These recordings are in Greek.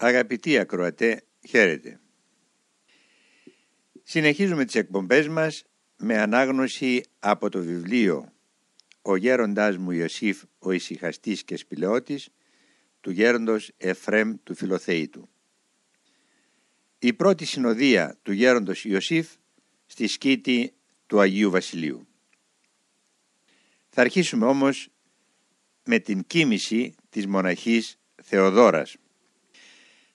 Αγαπητοί ακροατέ, χαίρετε. Συνεχίζουμε τις εκπομπές μας με ανάγνωση από το βιβλίο «Ο γέροντάς μου Ιωσήφ, ο ησυχαστής και σπηλαιώτης» του γέροντος Εφρέμ του Φιλοθεήτου. Η πρώτη συνοδεία του γέροντος Ιωσήφ στη σκήτη του Αγίου Βασιλείου. Θα αρχίσουμε όμως με την κίνηση της μοναχής Θεοδόρας.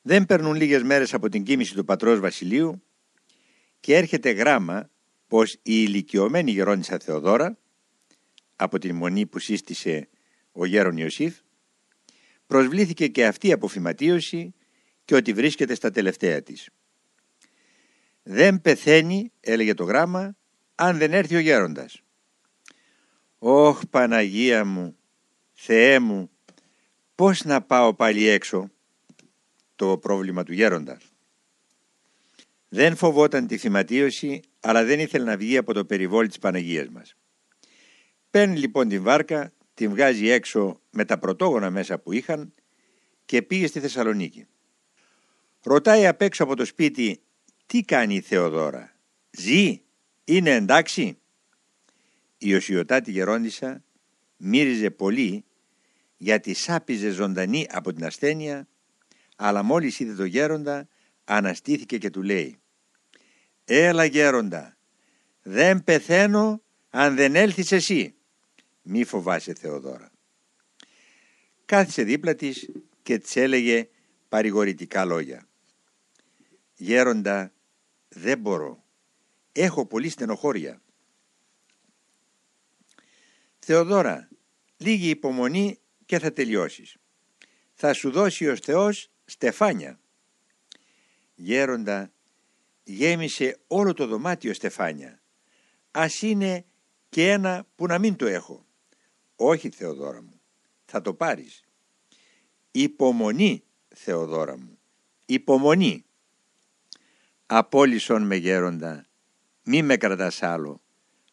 Δεν περνούν λίγες μέρες από την κίνηση του πατρός Βασιλείου και έρχεται γράμμα πως η ηλικιωμένη γερόνισσα Θεοδόρα από την μονή που σύστησε ο γέρον Ιωσήφ προσβλήθηκε και αυτή η αποφυματίωση και ότι βρίσκεται στα τελευταία της. «Δεν πεθαίνει», έλεγε το γράμμα, «αν δεν έρθει ο γέροντας». «Ωχ Παναγία μου, Θεέ μου, πώς να πάω πάλι έξω» το πρόβλημα του γέροντα. Δεν φοβόταν τη θυματίωση, αλλά δεν ήθελε να βγει από το περιβόλι της Παναγίας μας. Παίρνει λοιπόν την βάρκα, την βγάζει έξω με τα πρωτόγωνα μέσα που είχαν και πήγε στη Θεσσαλονίκη. Ρωτάει απ' έξω από το σπίτι τι κάνει η Θεοδόρα. Ζει, είναι εντάξει; Η οσιωτάτη γερόντισσα μύριζε πολύ γιατί σάπιζε ζωντανή από την ασθένεια αλλά μόλις είδε το γέροντα αναστήθηκε και του λέει «Έλα γέροντα, δεν πεθαίνω αν δεν έλθεις εσύ, μη φοβάσαι Θεοδόρα». Κάθισε δίπλα της και της έλεγε παρηγορητικά λόγια. «Γέροντα, δεν μπορώ, έχω πολύ στενοχώρια». «Θεοδόρα, λίγη υπομονή και θα τελειώσεις. Θα σου δώσει ο Θεός στεφάνια. Γέροντα, γέμισε όλο το δωμάτιο στεφάνια. Ας είναι και ένα που να μην το έχω. Όχι Θεοδόρα μου, θα το πάρεις. Υπομονή Θεοδόρα μου, υπομονή. Απόλυσον με γέροντα, μη με κρατάς άλλο.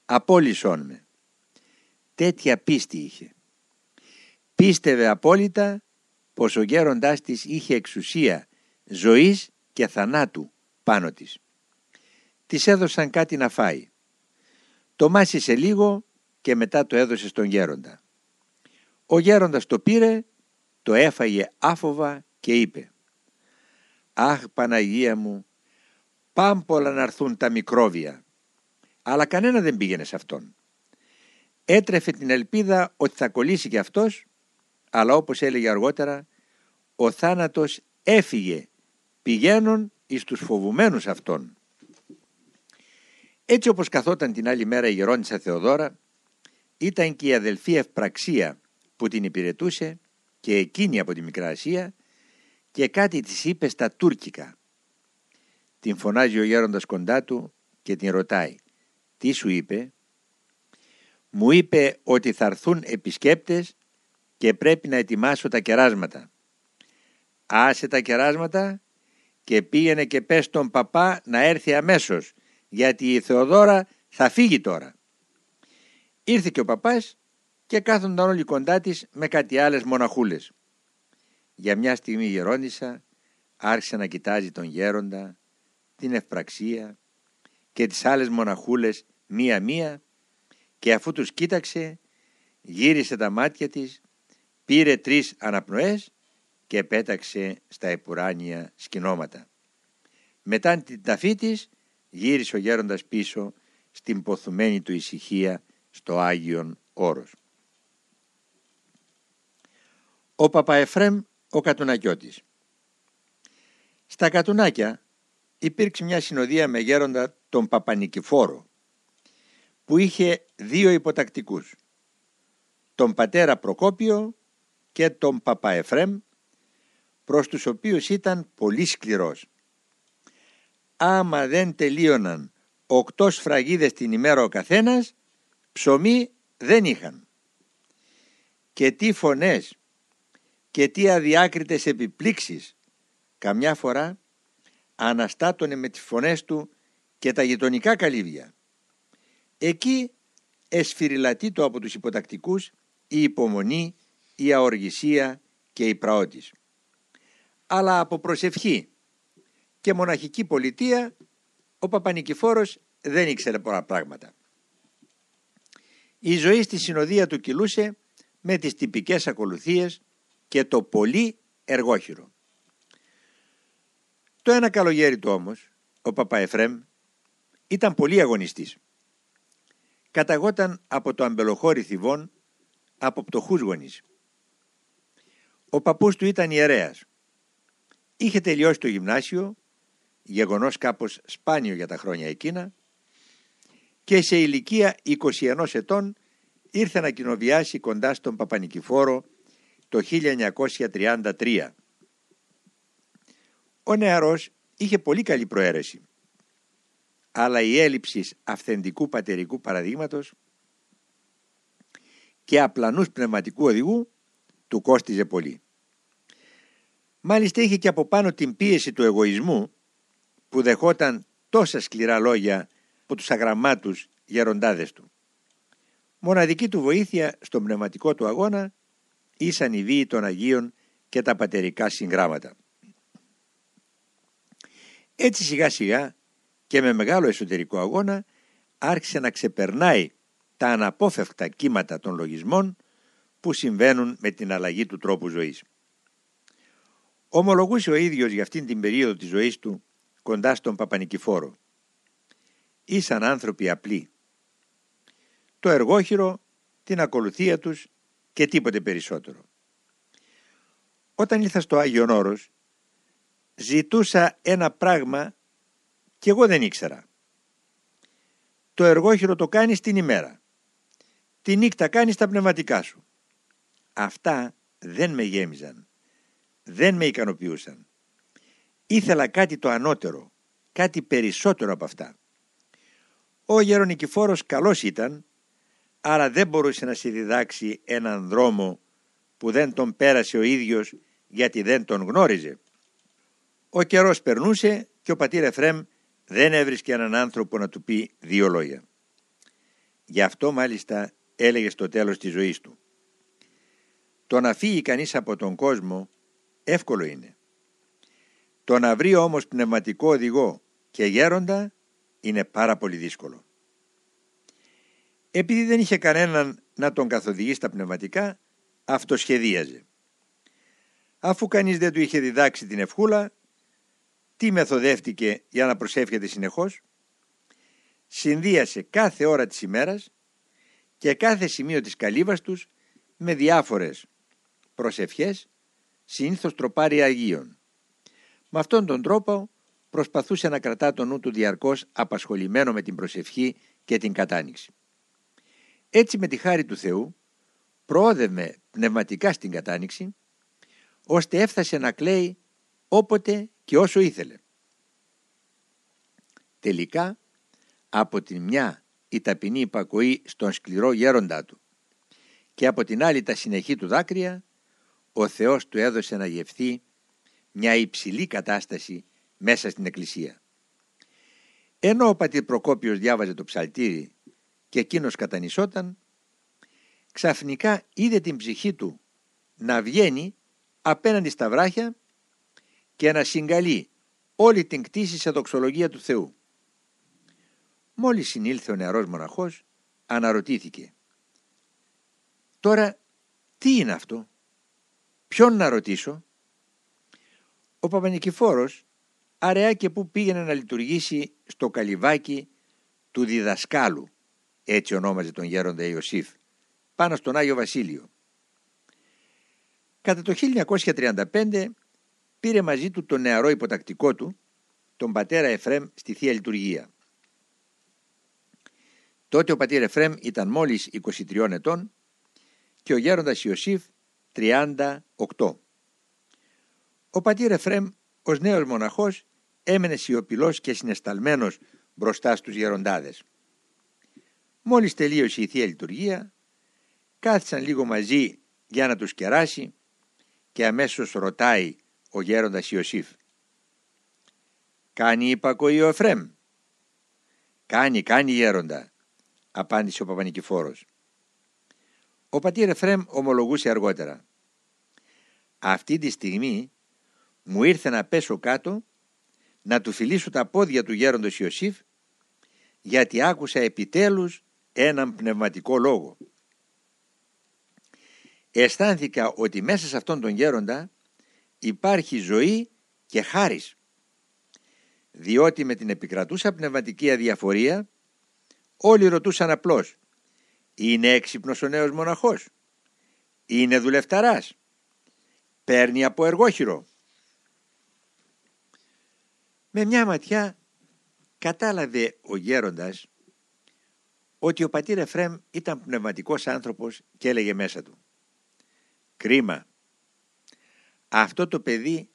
Απόλυσον με. Τέτοια πίστη είχε. Πίστευε απόλυτα πως ο γέροντάς της είχε εξουσία ζωής και θανάτου πάνω της. Της έδωσαν κάτι να φάει. Το μάσησε λίγο και μετά το έδωσε στον γέροντα. Ο γέροντας το πήρε, το έφαγε άφοβα και είπε «Αχ Παναγία μου, πάμπολα να έρθουν τα μικρόβια». Αλλά κανένα δεν πήγαινε σε αυτόν. Έτρεφε την ελπίδα ότι θα κολλήσει και αυτός, αλλά όπως έλεγε αργότερα ο θάνατος έφυγε πηγαίνουν εις τους φοβουμένους αυτών. Έτσι όπως καθόταν την άλλη μέρα η γερόντισσα Θεοδόρα ήταν και η αδελφή Ευπραξία που την υπηρετούσε και εκείνη από τη Μικρά Ασία και κάτι της είπε στα τουρκικά. Την φωνάζει ο γέροντας κοντά του και την ρωτάει «Τι σου είπε» «Μου είπε ότι θα έρθουν επισκέπτες και πρέπει να ετοιμάσω τα κεράσματα» άσε τα κεράσματα και πήγαινε και πες τον παπά να έρθει αμέσως γιατί η Θεοδόρα θα φύγει τώρα. Ήρθε και ο παπάς και κάθονταν όλοι κοντά της με κάτι άλλες μοναχούλες. Για μια στιγμή η γερόντισσα άρχισε να κοιτάζει τον γέροντα, την ευπραξία και τις άλλες μοναχούλες μία-μία και αφού τους κοίταξε γύρισε τα μάτια της, πήρε τρεις αναπνοές και πέταξε στα επουράνια σκηνώματα. Μετά την ταφή της γύρισε ο γέροντας πίσω στην ποθουμένη του ησυχία στο Άγιον Όρος. Ο Παπαεφρέμ ο Κατουνακιώτης Στα Κατουνάκια υπήρξε μια συνοδεία με γέροντα τον Παπανικηφόρο που είχε δύο υποτακτικούς τον πατέρα Προκόπιο και τον Παπαεφρέμ προς τους οποίους ήταν πολύ σκληρός. Άμα δεν τελείωναν οκτώς σφραγίδες την ημέρα ο καθένας, ψωμί δεν είχαν. Και τι φωνές και τι αδιάκριτες επιπλήξεις. Καμιά φορά αναστάτωνε με τις φωνές του και τα γειτονικά καλύβια. Εκεί εσφυριλατεί το από τους υποτακτικούς η υπομονή, η αοργησία και η πραότης αλλά από προσευχή και μοναχική πολιτεία ο Παπανικηφόρος δεν ήξερε πολλά πράγματα. Η ζωή στη συνοδεία του κυλούσε με τις τυπικές ακολουθίες και το πολύ εργόχειρο. Το ένα καλογέρι του όμως, ο Παπαεφρέμ, ήταν πολύ αγωνιστής. Καταγόταν από το αμπελοχώρι Θιβών από πτωχούς γονείς. Ο παππούς του ήταν ιερέας. Είχε τελειώσει το γυμνάσιο, γεγονός κάπως σπάνιο για τα χρόνια εκείνα, και σε ηλικία 21 ετών ήρθε να κοινοβιάσει κοντά στον Παπανικηφόρο το 1933. Ο νεαρός είχε πολύ καλή προαίρεση, αλλά η έλλειψη αυθεντικού πατερικού παραδείγματος και απλανούς πνευματικού οδηγού του κόστιζε πολύ. Μάλιστα είχε και από πάνω την πίεση του εγωισμού που δεχόταν τόσα σκληρά λόγια από τους αγραμμάτους γεροντάδες του. Μοναδική του βοήθεια στον πνευματικό του αγώνα ήσαν οι βίοι των Αγίων και τα πατερικά συγγράμματα. Έτσι σιγά σιγά και με μεγάλο εσωτερικό αγώνα άρχισε να ξεπερνάει τα αναπόφευκτα κύματα των λογισμών που συμβαίνουν με την αλλαγή του τρόπου ζωής. Ομολογούσε ο ίδιος για αυτήν την περίοδο της ζωής του κοντά στον Παπανικηφόρο. Ήσαν άνθρωποι απλοί. Το εργόχειρο, την ακολουθία τους και τίποτε περισσότερο. Όταν ήρθα στο Άγιον Όρος, ζητούσα ένα πράγμα και εγώ δεν ήξερα. Το εργόχειρο το κάνεις την ημέρα. Τη νύχτα κάνεις τα πνευματικά σου. Αυτά δεν με γέμιζαν. Δεν με ικανοποιούσαν. Ήθελα κάτι το ανώτερο, κάτι περισσότερο από αυτά. Ο Γερονικηφόρος καλός ήταν, άρα δεν μπορούσε να σε διδάξει έναν δρόμο που δεν τον πέρασε ο ίδιος γιατί δεν τον γνώριζε. Ο καιρός περνούσε και ο πατήρ Εφρέμ δεν έβρισκε έναν άνθρωπο να του πει δύο λόγια. Γι' αυτό μάλιστα έλεγε στο τέλος της ζωής του. Το να φύγει κανείς από τον κόσμο εύκολο είναι. Το να βρει όμως πνευματικό οδηγό και γέροντα είναι πάρα πολύ δύσκολο. Επειδή δεν είχε κανέναν να τον καθοδηγεί στα πνευματικά, αυτοσχεδίαζε. Αφού κανείς δεν του είχε διδάξει την ευχούλα, τι μεθοδεύτηκε για να προσεύχεται συνεχώς; Συνδύασε κάθε ώρα της ημέρας και κάθε σημείο της καλύβας τους με διάφορες προσευχές, συνήθως τροπάρια Αγίων. Με αυτόν τον τρόπο προσπαθούσε να κρατά τον νου του διαρκώς απασχολημένο με την προσευχή και την κατάνοιξη. Έτσι με τη χάρη του Θεού προόδευε πνευματικά στην κατάνοιξη ώστε έφτασε να κλαίει όποτε και όσο ήθελε. Τελικά από την μια η ταπεινή υπακοή στον σκληρό γέροντά του και από την άλλη τα συνεχή του δάκρυα ο Θεός του έδωσε να γευθεί μια υψηλή κατάσταση μέσα στην εκκλησία. Ενώ ο πατήρ Προκόπιος διάβαζε το ψαλτήρι και εκείνος κατανισόταν, ξαφνικά είδε την ψυχή του να βγαίνει απέναντι στα βράχια και να συγκαλεί όλη την κτήση σε δοξολογία του Θεού. Μόλις συνήλθε ο νεαρός μοναχός, αναρωτήθηκε. Τώρα τι είναι αυτό, ποιον να ρωτήσω; Ο Παπανικηφόρος αραιά και που πήγαινε να λειτουργήσει στο καλυβάκι του διδασκάλου, έτσι ονόμαζε τον γέροντα Ιωσήφ, πάνω στον Άγιο Βασίλειο. Κατά το 1935 πήρε μαζί του τον νεαρό υποτακτικό του, τον πατέρα Εφρέμ στη Θεία Λειτουργία. Τότε ο πατήρ Εφρέμ ήταν μόλις 23 ετών και ο γέροντας Ιωσήφ 38. Ο πατήρ Εφρέμ ως νέος μοναχός έμενε σιωπηλός και συνεσταλμένος μπροστά στους γεροντάδες. Μόλις τελείωσε η Θεία Λειτουργία, κάθισαν λίγο μαζί για να τους κεράσει και αμέσως ρωτάει ο γέροντας Ιωσήφ. «Κάνει υπακοή ο Εφρέμ» «Κάνει, κάνει γέροντα», απάντησε ο Παπανικηφόρος. Ο πατήρ Εφρέμ ομολογούσε αργότερα. Αυτή τη στιγμή μου ήρθε να πέσω κάτω να του φιλήσω τα πόδια του γέροντος Ιωσήφ γιατί άκουσα επιτέλους έναν πνευματικό λόγο. Αισθάνθηκα ότι μέσα σε αυτόν τον γέροντα υπάρχει ζωή και χάρις διότι με την επικρατούσα πνευματική αδιαφορία όλοι ρωτούσαν απλώς «Είναι έξυπνος ο νέος μοναχός» «Είναι δουλευταράς» «Παίρνει από εργόχειρο» Με μια ματιά κατάλαβε ο γέροντας ότι ο πατήρ Εφρέμ ήταν πνευματικός άνθρωπος και έλεγε μέσα του «Κρίμα, αυτό το παιδί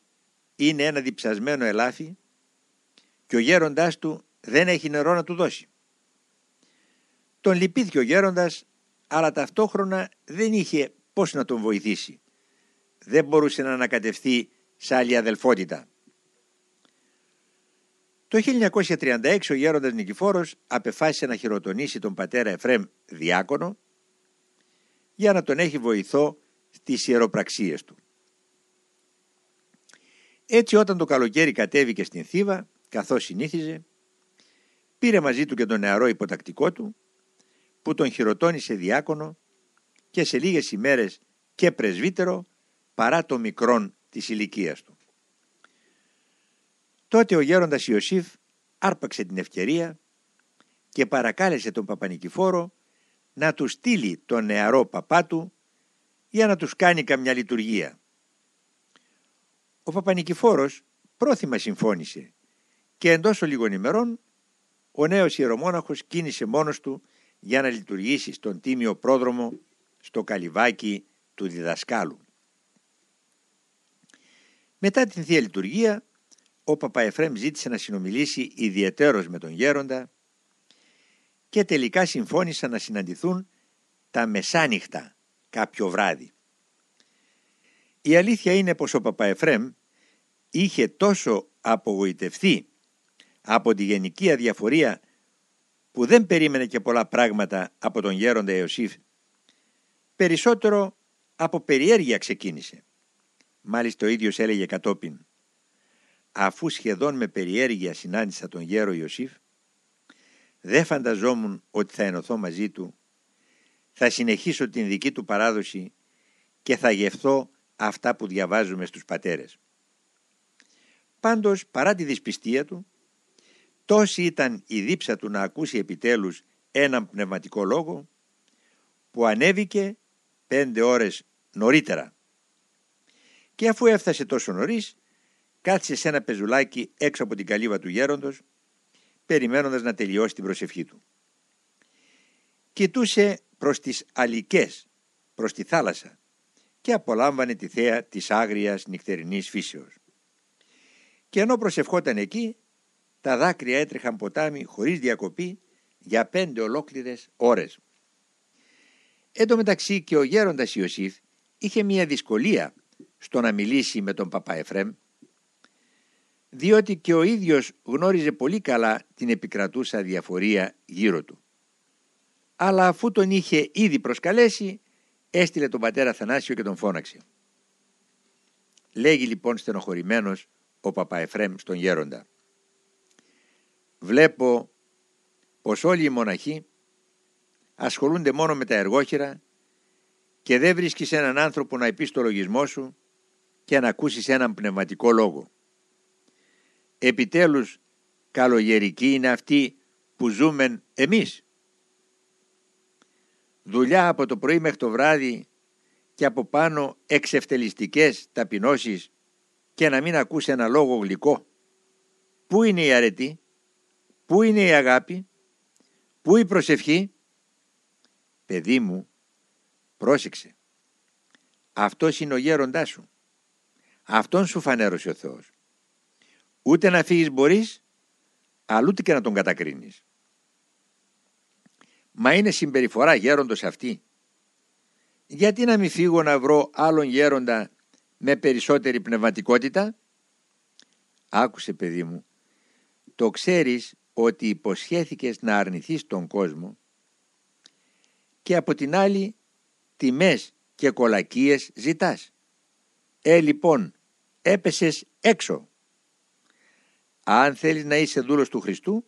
είναι ένα διψασμένο ελάφι και ο γέροντάς του δεν έχει νερό να του δώσει. Τον λυπήθηκε ο γέροντας, αλλά ταυτόχρονα δεν είχε πώς να τον βοηθήσει. Δεν μπορούσε να ανακατευθεί σε άλλη αδελφότητα. Το 1936 ο γέροντας Νικηφόρος απεφάσισε να χειροτονήσει τον πατέρα Εφρέμ διάκονο για να τον έχει βοηθό στις ιεροπραξίες του. Έτσι όταν το καλοκαίρι κατέβηκε στην Θήβα καθώς συνήθιζε, πήρε μαζί του και τον νεαρό υποτακτικό του, που τον χειροτώνησε διάκονο και σε λίγες ημέρες και πρεσβύτερο παρά το μικρόν της ηλικίας του. Τότε ο γέροντας Ιωσήφ άρπαξε την ευκαιρία και παρακάλεσε τον Παπανικηφόρο να του στείλει τον νεαρό παπά του για να τους κάνει καμιά λειτουργία. Ο Παπανικηφόρος πρόθυμα συμφώνησε και εντός λίγων ημερών ο νέος ιερομόναχος κίνησε μόνος του για να λειτουργήσει στον τίμιο πρόδρομο στο καλυβάκι του διδασκάλου. Μετά την Θεία Λειτουργία ο Παπαεφρέμ ζήτησε να συνομιλήσει ιδιαιτέρως με τον γέροντα και τελικά συμφώνησαν να συναντηθούν τα μεσάνυχτα κάποιο βράδυ. Η αλήθεια είναι πως ο Παπαεφρέμ είχε τόσο απογοητευθεί από τη γενική αδιαφορία που δεν περίμενε και πολλά πράγματα από τον γέροντα Ιωσήφ, περισσότερο από περιέργεια ξεκίνησε. Μάλιστα ο ίδιος έλεγε κατόπιν «Αφού σχεδόν με περιέργεια συνάντησα τον γέρο Ιωσήφ, δεν φανταζόμουν ότι θα ενωθώ μαζί του, θα συνεχίσω την δική του παράδοση και θα γευθώ αυτά που διαβάζουμε στους πατέρες». Πάντως παρά τη δυσπιστία του, Τόση ήταν η δίψα του να ακούσει επιτέλους έναν πνευματικό λόγο που ανέβηκε πέντε ώρες νωρίτερα. Και αφού έφτασε τόσο νωρίς, κάθισε σε ένα πεζουλάκι έξω από την καλύβα του γέροντος, περιμένοντας να τελειώσει την προσευχή του. Κοιτούσε προς τις αλικές, προς τη θάλασσα και απολάμβανε τη θέα της άγριας νυχτερινής φύσεως. Και ενώ προσευχόταν εκεί, τα δάκρυα έτρεχαν ποτάμι χωρίς διακοπή για πέντε ολόκληρες ώρες. Εν τω μεταξύ και ο γέροντας Ιωσήφ είχε μια δυσκολία στο να μιλήσει με τον παπά Εφρέμ διότι και ο ίδιος γνώριζε πολύ καλά την επικρατούσα διαφορία γύρω του. Αλλά αφού τον είχε ήδη προσκαλέσει έστειλε τον πατέρα Θανάσιο και τον φώναξε. Λέγει λοιπόν στενοχωρημένος ο παπά Εφρέμ στον γέροντα βλέπω πως όλοι οι μοναχοί ασχολούνται μόνο με τα εργόχειρα και δεν βρίσκεις έναν άνθρωπο να πεις στο λογισμό σου και να ακούσεις έναν πνευματικό λόγο. Επιτέλους καλογερικοί είναι αυτοί που ζούμε εμείς. Δουλειά από το πρωί μέχρι το βράδυ και από πάνω εξευτελιστικές ταπεινώσεις και να μην ακούσει ένα λόγο γλυκό. Πού είναι η αρετή; Πού είναι η αγάπη, πού η προσευχή; Παιδί μου, πρόσεξε. Αυτός είναι ο γέροντάς σου. Αυτόν σου φανέρωσε ο Θεός. Ούτε να φύγεις μπορείς, αλλά ούτε και να τον κατακρίνεις. Μα είναι συμπεριφορά γέροντος αυτή. Γιατί να μην φύγω να βρω άλλον γέροντα με περισσότερη πνευματικότητα; Άκουσε παιδί μου, το ξέρεις ότι υποσχέθηκες να αρνηθείς τον κόσμο και από την άλλη τιμές και κολακίες ζητάς. Ε, λοιπόν, έπεσες έξω. Αν θέλεις να είσαι δούλος του Χριστού,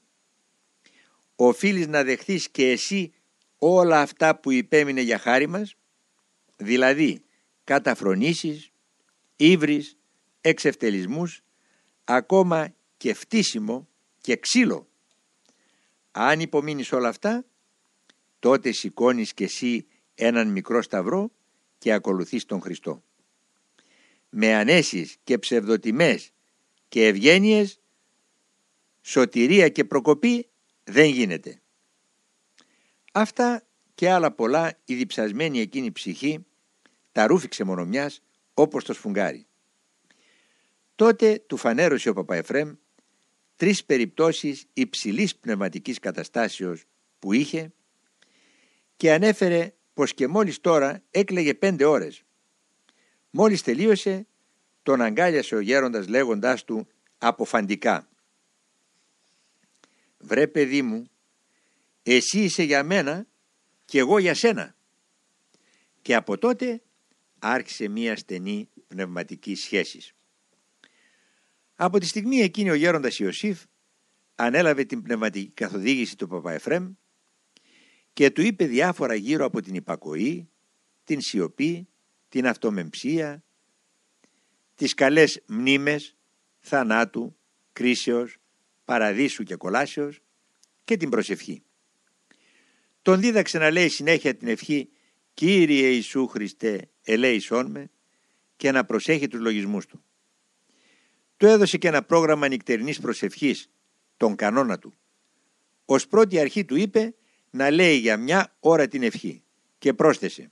οφείλεις να δεχθείς και εσύ όλα αυτά που υπέμεινε για χάρη μας, δηλαδή καταφρονήσεις, ύβρις, εξευτελισμούς, ακόμα και φτύσιμο και ξύλο. Αν υπομείνεις όλα αυτά, τότε σηκώνεις και εσύ έναν μικρό σταυρό και ακολουθείς τον Χριστό. Με ανέσεις και ψευδοτιμές και ευγένειες, σωτηρία και προκοπή δεν γίνεται. Αυτά και άλλα πολλά η διψασμένη εκείνη ψυχή τα ρούφηξε μονομιάς όπως το σφουγγάρι. Τότε του φανέρωσε ο Παπαεφρέμ τρεις περιπτώσεις υψηλής πνευματικής καταστάσεως που είχε και ανέφερε πως και μόλις τώρα έκλαιγε πέντε ώρες. Μόλις τελείωσε τον αγκάλιασε ο γέροντας λέγοντάς του αποφαντικά «Βρε παιδί μου, εσύ είσαι για μένα και εγώ για σένα». Και από τότε άρχισε μία στενή πνευματική σχέση. Από τη στιγμή εκείνη ο γέροντας Ιωσήφ ανέλαβε την πνευματική καθοδήγηση του Παπαεφρέμ και του είπε διάφορα γύρω από την υπακοή, την σιωπή, την αυτομεμψία, τις καλές μνήμες, θανάτου, κρίσεως, παραδείσου και κολάσεως και την προσευχή. Τον δίδαξε να λέει συνέχεια την ευχή «Κύριε Ιησού Χριστέ, ελέησόν με» και να προσέχει τους λογισμούς του. Του έδωσε και ένα πρόγραμμα νυχτερινής προσευχής, τον κανόνα του. Ως πρώτη αρχή του είπε να λέει για μια ώρα την ευχή και πρόσθεσε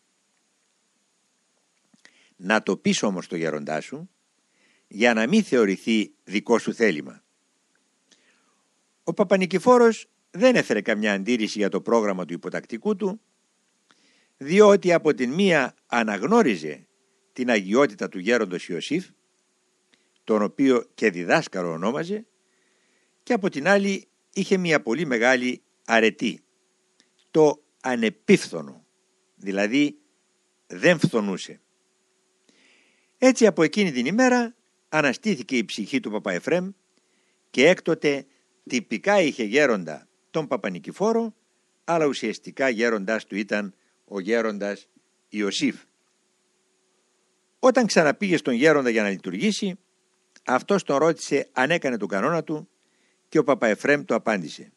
«Να το πεις όμως το γεροντά σου για να μην θεωρηθεί δικό σου θέλημα». Ο Παπανικηφόρος δεν έφερε καμιά αντίρρηση για το πρόγραμμα του υποτακτικού του διότι από την μία αναγνώριζε την αγιότητα του γέροντος Ιωσήφ τον οποίο και διδάσκαλο ονόμαζε και από την άλλη είχε μια πολύ μεγάλη αρετή το ανεπίφθονο δηλαδή δεν φθονούσε έτσι από εκείνη την ημέρα αναστήθηκε η ψυχή του Παπαεφρέμ και έκτοτε τυπικά είχε γέροντα τον Παπανικηφόρο αλλά ουσιαστικά γέροντάς του ήταν ο γέροντας Ιωσήφ. Όταν ξαναπήγε στον γέροντα για να λειτουργήσει αυτός τον ρώτησε αν έκανε τον κανόνα του και ο Παπαεφρέμ του απάντησε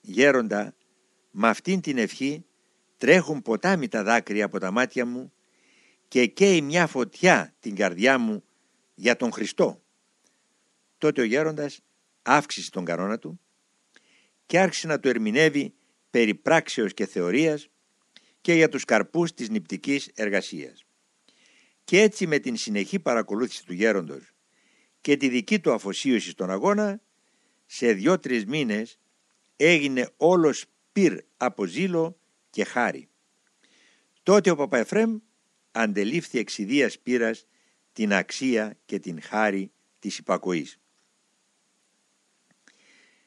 «Γέροντα, με αυτήν την ευχή τρέχουν ποτάμι τα δάκρυα από τα μάτια μου και καίει μια φωτιά την καρδιά μου για τον Χριστό». Τότε ο γέροντας αύξησε τον κανόνα του και άρχισε να το ερμηνεύει περί πράξεως και θεωρίας και για τους καρπούς της νηπτικής εργασίας. Και έτσι με την συνεχή παρακολούθηση του γέροντος και τη δική του αφοσίωση στον αγώνα, σε δυο-τρεις μήνες έγινε όλος πυρ από ζήλο και χάρη. Τότε ο Παπαεφρέμ αντελήφθη εξιδίας πύρας την αξία και την χάρη της υπακοής.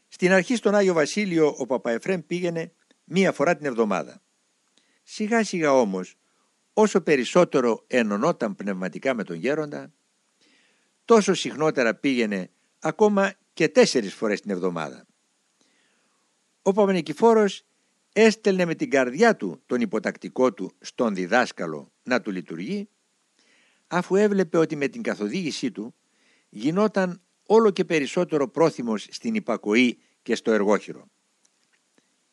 Στην αρχή στον Άγιο Βασίλειο ο Παπαεφρέμ πήγαινε μία φορά την εβδομάδα. Σιγά σιγά όμως όσο περισσότερο ενωνόταν πνευματικά με τον γέροντα τόσο συχνότερα πήγαινε ακόμα και τέσσερις φορές την εβδομάδα. Ο Παπανικηφόρος έστελνε με την καρδιά του τον υποτακτικό του στον διδάσκαλο να του λειτουργεί αφού έβλεπε ότι με την καθοδήγησή του γινόταν όλο και περισσότερο πρόθυμος στην υπακοή και στο εργόχειρο.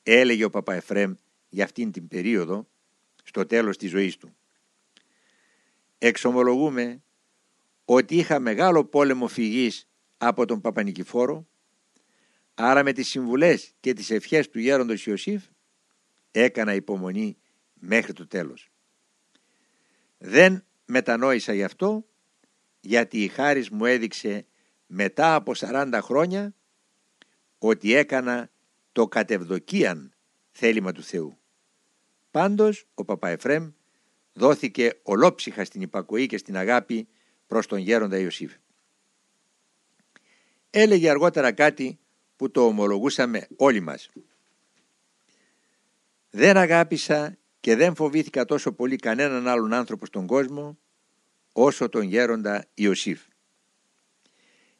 Έλεγε ο Παπαεφρέμ για αυτήν την περίοδο στο τέλος της ζωής του. Εξομολογούμε ότι είχα μεγάλο πόλεμο φυγής από τον Παπανικηφόρο, άρα με τις συμβουλές και τις ευχές του γέροντος Ιωσήφ έκανα υπομονή μέχρι το τέλος. Δεν μετανόησα γι' αυτό, γιατί η χάρις μου έδειξε μετά από 40 χρόνια ότι έκανα το κατευδοκίαν θέλημα του Θεού. Πάντως ο Παπαεφρέμ δόθηκε ολόψυχα στην υπακοή και στην αγάπη προς τον γέροντα Ιωσήφ. Έλεγε αργότερα κάτι που το ομολογούσαμε όλοι μας. Δεν αγάπησα και δεν φοβήθηκα τόσο πολύ κανέναν άλλον άνθρωπο στον κόσμο όσο τον γέροντα Ιωσήφ.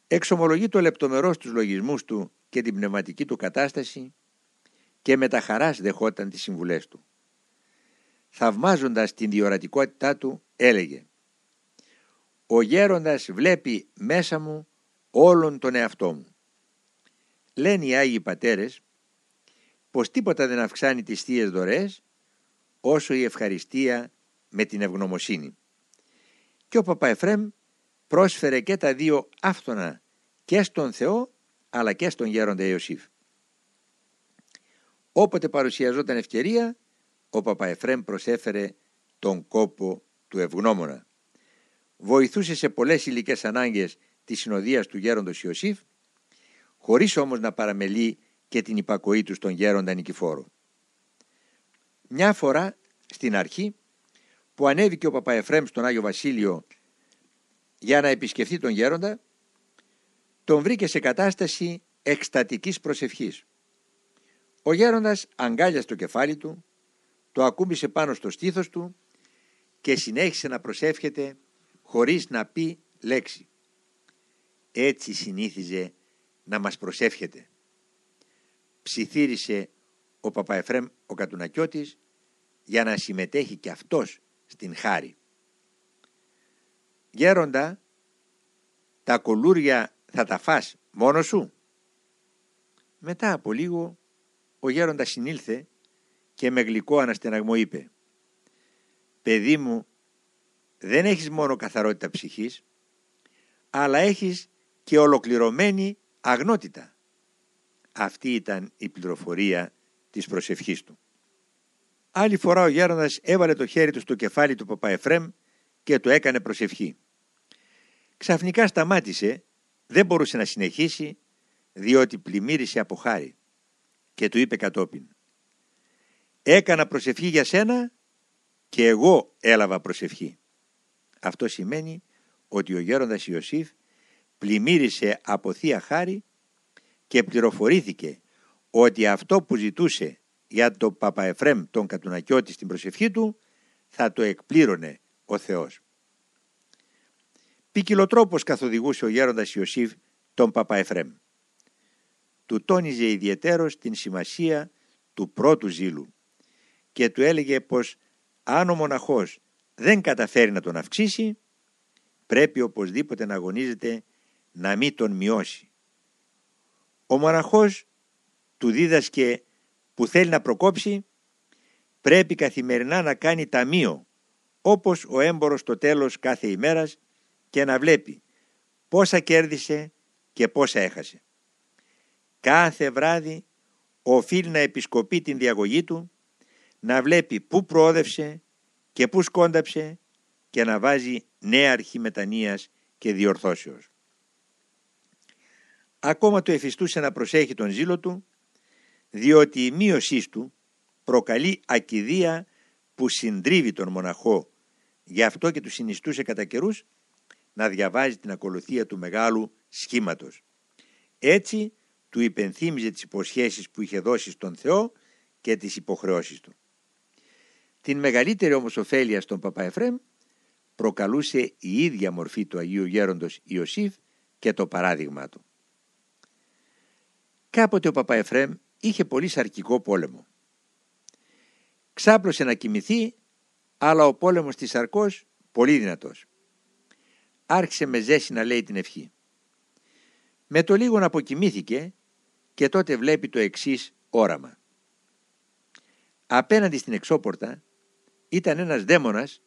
εξομολογεί το λεπτομερός τους λογισμούς του και την πνευματική του κατάσταση και με τα χαράς δεχόταν τις συμβουλές του. Θαυμάζοντας την διορατικότητά του έλεγε «Ο γέροντας βλέπει μέσα μου όλον τον εαυτό μου». Λένε οι Άγιοι Πατέρες πως τίποτα δεν αυξάνει τις θείες δωρεές όσο η ευχαριστία με την ευγνωμοσύνη. Και ο Παπαεφρέμ πρόσφερε και τα δύο άφθονα και στον Θεό αλλά και στον γέροντα Ιωσήφ. Όποτε παρουσιαζόταν ευκαιρία, ο Παπαεφρέμ προσέφερε τον κόπο του ευγνώμονα. Βοηθούσε σε πολλές υλικές ανάγκες της συνοδείας του γέροντος Ιωσήφ, χωρίς όμως να παραμελεί και την υπακοή του στον γέροντα Νικηφόρο. Μια φορά στην αρχή που ανέβηκε ο Παπαεφρέμ στον Άγιο Βασίλειο για να επισκεφθεί τον γέροντα, τον βρήκε σε κατάσταση εκστατικής προσευχής. Ο γέροντας αγκάλιασε το κεφάλι του, το ακούμπησε πάνω στο στήθος του και συνέχισε να προσεύχεται χωρίς να πει λέξη. Έτσι συνήθιζε να μας προσεύχεται. Ψιθύρισε ο Παπαεφρέμ ο Κατουνακιώτης για να συμμετέχει και αυτός στην χάρη. Γέροντα, τα κολούρια θα τα φας μόνο σου. Μετά από λίγο ο γέροντας συνήλθε και με γλυκό αναστεναγμό είπε «Παιδί μου, δεν έχεις μόνο καθαρότητα ψυχής, αλλά έχεις και ολοκληρωμένη αγνότητα». Αυτή ήταν η πληροφορία της προσευχής του. Άλλη φορά ο γέροντας έβαλε το χέρι του στο κεφάλι του Παπαεφρέμ και του έκανε προσευχή. Ξαφνικά σταμάτησε, δεν μπορούσε να συνεχίσει, διότι πλημμύρισε από χάρη και του είπε κατόπιν «Έκανα προσευχή για σένα και εγώ έλαβα προσευχή». Αυτό σημαίνει ότι ο γέροντας Ιωσήφ πλημμύρισε από θεία χάρη και πληροφορήθηκε ότι αυτό που ζητούσε για τον Παπαεφρέμ τον Κατουνακιώτη στην προσευχή του θα το εκπλήρωνε ο Θεός. Ποικιλοτρόπως καθοδηγούσε ο γέροντας Ιωσήφ τον Παπαεφρέμ. Του τόνιζε ιδιαιτέρως την σημασία του πρώτου ζήλου και του έλεγε πως αν ο μοναχός δεν καταφέρει να τον αυξήσει πρέπει οπωσδήποτε να αγωνίζεται να μην τον μειώσει. Ο μοναχός του δίδασκε που θέλει να προκόψει πρέπει καθημερινά να κάνει ταμείο όπως ο έμπορος στο τέλος κάθε ημέρας και να βλέπει πόσα κέρδισε και πόσα έχασε. Κάθε βράδυ οφείλει να επισκοπεί την διαγωγή του, να βλέπει πού προόδευσε και πού σκόνταψε και να βάζει νέα αρχή μετανοίας και διορθώσεως. Ακόμα το εφιστούσε να προσέχει τον ζήλο του διότι η μείωσής του προκαλεί ακιδεία που συντρίβει τον μοναχό γι' αυτό και τους συνιστούσε κατά καιρούς να διαβάζει την ακολουθία του μεγάλου σχήματος. Έτσι του υπενθύμιζε τις υποσχέσεις που είχε δώσει στον Θεό και τις υποχρεώσεις του. Την μεγαλύτερη όμως ωφέλεια στον Παπαεφρέμ προκαλούσε η ίδια μορφή του Αγίου Γέροντος Ιωσήφ και το παράδειγμα του. Κάποτε ο Παπαεφρέμ είχε πολύ σαρκικό πόλεμο. Ξάπλωσε να κοιμηθεί, αλλά ο πόλεμος της σαρκός πολύ δυνατός. Άρχισε με ζέση να λέει την ευχή. Με το λίγο να αποκοιμήθηκε και τότε βλέπει το εξής όραμα. Απέναντι στην εξώπορτα ήταν ένας δαίμονας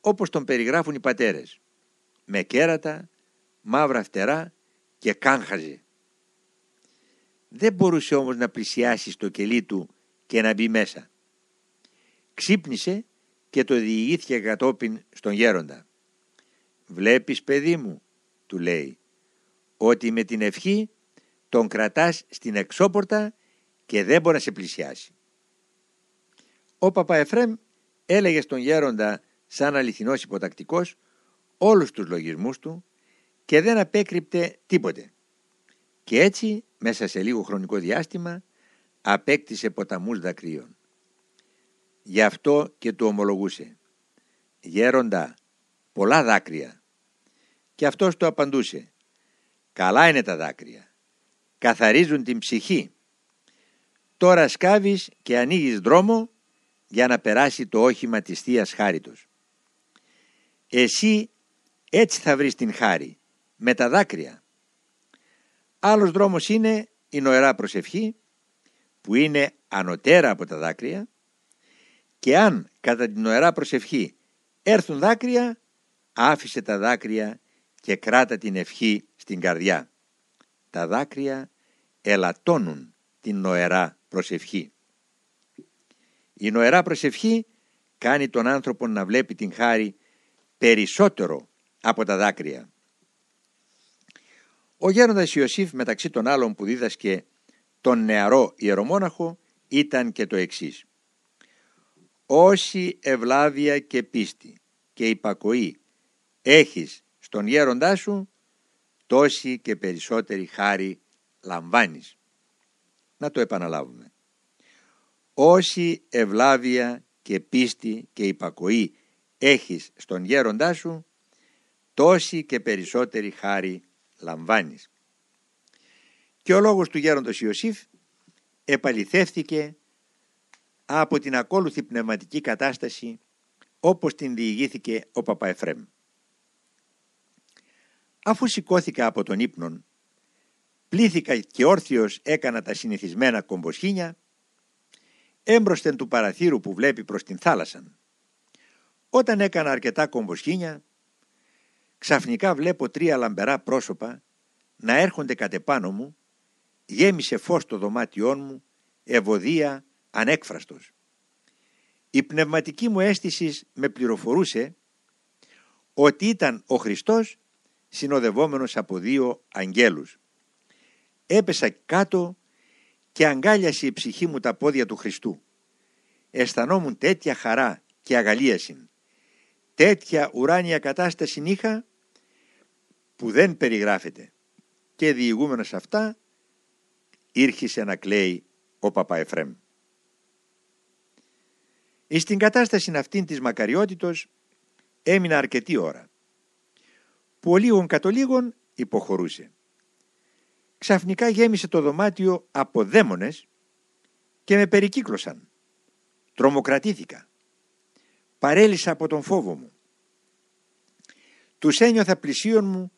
όπως τον περιγράφουν οι πατέρες με κέρατα, μαύρα φτερά και κάγχαζε. Δεν μπορούσε όμως να πλησιάσει στο κελί του και να μπει μέσα. Ξύπνησε και το διηγήθηκε κατόπιν στον γέροντα. «Βλέπεις παιδί μου», του λέει, «ότι με την ευχή τον κρατάς στην εξώπορτα και δεν μπορεί να σε πλησιάσει». Ο Παπαεφρέμ έλεγε στον γέροντα σαν αληθινός υποτακτικός όλους τους λογισμούς του και δεν απέκρυπτε τίποτε. Και έτσι μέσα σε λίγο χρονικό διάστημα απέκτησε ποταμούς δακρύων. Γι' αυτό και του ομολογούσε «Γέροντα, πολλά δάκρυα». Και αυτός του απαντούσε Καλά είναι τα δάκρυα. Καθαρίζουν την ψυχή. Τώρα σκάβεις και ανοίγεις δρόμο για να περάσει το όχημα της Θείας Χάριτος. Εσύ έτσι θα βρεις την χάρη, με τα δάκρυα. Άλλος δρόμος είναι η νοερά προσευχή, που είναι ανωτέρα από τα δάκρυα και αν κατά την νοερά προσευχή έρθουν δάκρυα, άφησε τα δάκρυα και κράτα την ευχή στην καρδιά. Τα δάκρυα ελαττώνουν την νοερά προσευχή. Η νοερά προσευχή κάνει τον άνθρωπο να βλέπει την χάρη περισσότερο από τα δάκρυα. Ο γέροντας Ιωσήφ μεταξύ των άλλων που δίδασκε τον νεαρό ιερομόναχο ήταν και το εξής. Όση ευλάβεια και πίστη και υπακοή έχεις στον γέροντά σου, τόση και περισσότερη χάρη λαμβάνεις. Να το επαναλάβουμε. Όση ευλάβεια και πίστη και υπακοή έχεις στον γέροντά σου, τόση και περισσότερη χάρη λαμβάνεις. Και ο λόγος του γέροντος Ιωσήφ επαληθεύθηκε από την ακόλουθη πνευματική κατάσταση όπως την διηγήθηκε ο Παπαεφρέμ. Αφού σηκώθηκα από τον ύπνον, πλήθηκα και όρθιος έκανα τα συνηθισμένα κομποσχήνια, έμπροσθεν του παραθύρου που βλέπει προς την θάλασσαν. Όταν έκανα αρκετά κομποσχήνια, ξαφνικά βλέπω τρία λαμπερά πρόσωπα να έρχονται κατ' επάνω μου, γέμισε φως το δωμάτιόν μου, ευωδία ανέκφραστος. Η πνευματική μου αίσθηση με πληροφορούσε ότι ήταν ο Χριστός συνοδευόμενος από δύο αγγέλους. Έπεσα κάτω και αγκάλιασε η ψυχή μου τα πόδια του Χριστού. Αισθανόμουν τέτοια χαρά και αγαλίαση. Τέτοια ουράνια κατάσταση είχα που δεν περιγράφεται. Και διηγούμενος αυτά ήρχισε να κλαίει ο Παπα Εφρέμ. Εις την κατάσταση αυτήν της μακαριότητος έμεινα αρκετή ώρα που ο λίγον κατ' λίγον υποχωρούσε. Ξαφνικά γέμισε το δωμάτιο από δαίμονες και με περικύκλωσαν. Τρομοκρατήθηκα. Παρέλυσα από τον φόβο μου. Τους ένιωθα πλησίον μου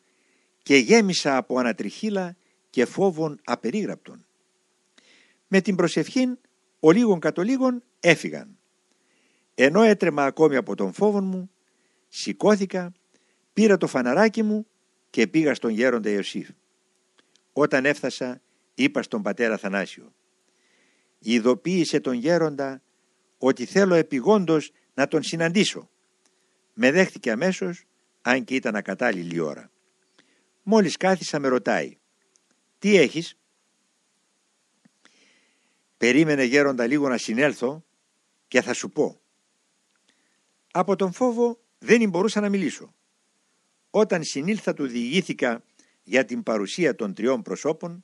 και γέμισα από ανατριχίλα και φόβων απερίγραπτων. Με την προσευχήν ο λίγον κατ' λίγον έφυγαν. Ενώ έτρεμα ακόμη από τον φόβο μου, σηκώθηκα Πήρα το φαναράκι μου και πήγα στον γέροντα Ιωσήφ. Όταν έφτασα είπα στον πατέρα Θανάσιο «Ειδοποίησε τον γέροντα ότι θέλω επιγόντως να τον συναντήσω». Με δέχτηκε αμέσως αν και ήταν ακατάλληλη ώρα. Μόλις κάθισα με ρωτάει «Τι έχεις» Περίμενε γέροντα λίγο να συνέλθω και θα σου πω. Από τον φόβο δεν μπορούσα να μιλήσω. Όταν συνήλθα του διηγήθηκα για την παρουσία των τριών προσώπων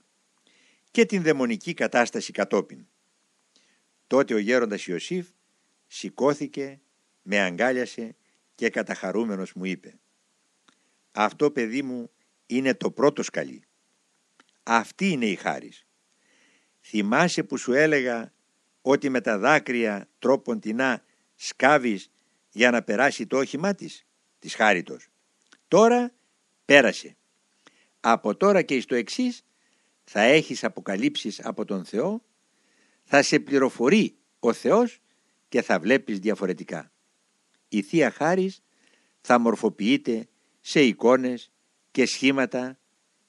και την δαιμονική κατάσταση κατόπιν. Τότε ο γέροντας Ιωσήφ σηκώθηκε, με αγκάλιασε και καταχαρούμενος μου είπε «Αυτό παιδί μου είναι το πρώτο σκαλί. Αυτή είναι η χάρις. Θυμάσαι που σου έλεγα ότι με τα δάκρυα τρόπον τεινά σκάβεις για να περάσει το όχημά της, της χάριτος. Τώρα πέρασε. Από τώρα και στο εξής θα έχεις αποκαλύψεις από τον Θεό, θα σε πληροφορεί ο Θεός και θα βλέπεις διαφορετικά. Η Θεία Χάρις θα μορφοποιείται σε εικόνες και σχήματα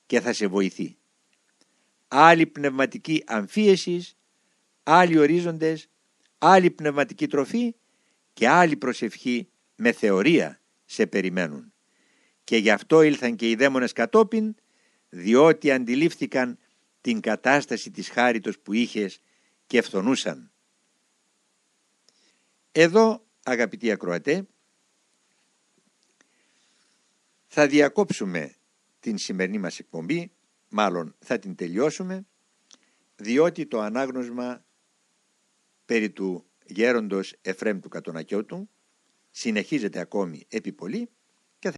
και θα σε βοηθεί. Άλλη πνευματική αμφίεσης, άλλοι ορίζοντες, άλλη πνευματική τροφή και άλλη προσευχή με θεωρία σε περιμένουν και γι' αυτό ήλθαν και οι δαίμονες κατόπιν διότι αντιλήφθηκαν την κατάσταση της χάριτος που είχες και φθονούσαν. Εδώ αγαπητοί ακροατέ θα διακόψουμε την σημερινή μας εκπομπή, μάλλον θα την τελειώσουμε, διότι το ανάγνωσμα περί του γέροντος Εφρέμ του Κατονακιώτου συνεχίζεται ακόμη επί πολύ